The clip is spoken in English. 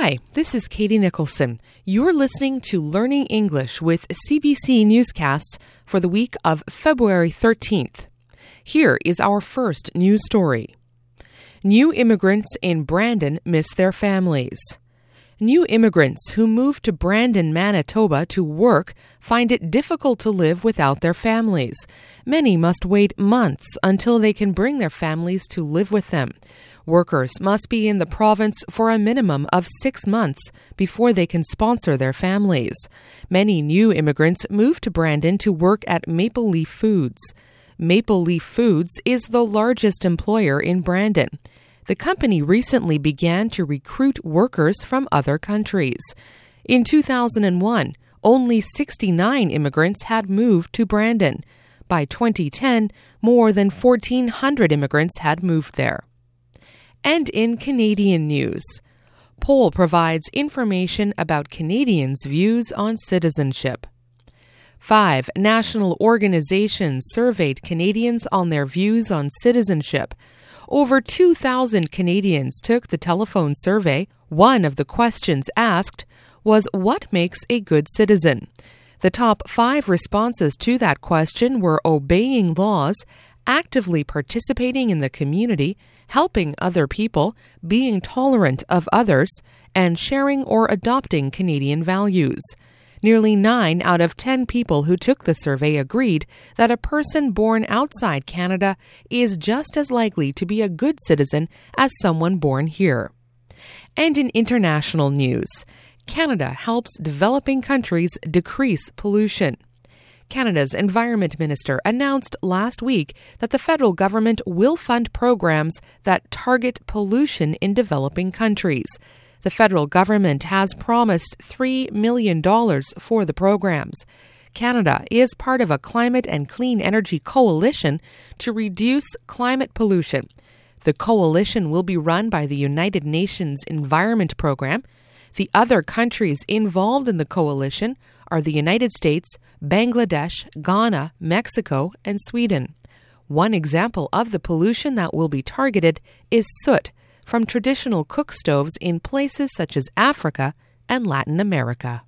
Hi, this is Katie Nicholson. You're listening to Learning English with CBC Newscasts for the week of February 13th. Here is our first news story. New immigrants in Brandon miss their families. New immigrants who move to Brandon, Manitoba to work find it difficult to live without their families. Many must wait months until they can bring their families to live with them. Workers must be in the province for a minimum of six months before they can sponsor their families. Many new immigrants move to Brandon to work at Maple Leaf Foods. Maple Leaf Foods is the largest employer in Brandon. The company recently began to recruit workers from other countries. In 2001, only 69 immigrants had moved to Brandon. By 2010, more than 1,400 immigrants had moved there. And in Canadian news, Poll provides information about Canadians' views on citizenship. Five national organizations surveyed Canadians on their views on citizenship. Over 2,000 Canadians took the telephone survey. One of the questions asked was What makes a good citizen? The top five responses to that question were obeying laws, actively participating in the community, helping other people, being tolerant of others, and sharing or adopting Canadian values. Nearly 9 out of 10 people who took the survey agreed that a person born outside Canada is just as likely to be a good citizen as someone born here. And in international news, Canada helps developing countries decrease pollution. Canada's Environment Minister announced last week that the federal government will fund programs that target pollution in developing countries. The federal government has promised $3 million for the programs. Canada is part of a climate and clean energy coalition to reduce climate pollution. The coalition will be run by the United Nations Environment Program. The other countries involved in the coalition are the United States, Bangladesh, Ghana, Mexico, and Sweden. One example of the pollution that will be targeted is soot from traditional cook stoves in places such as Africa and Latin America.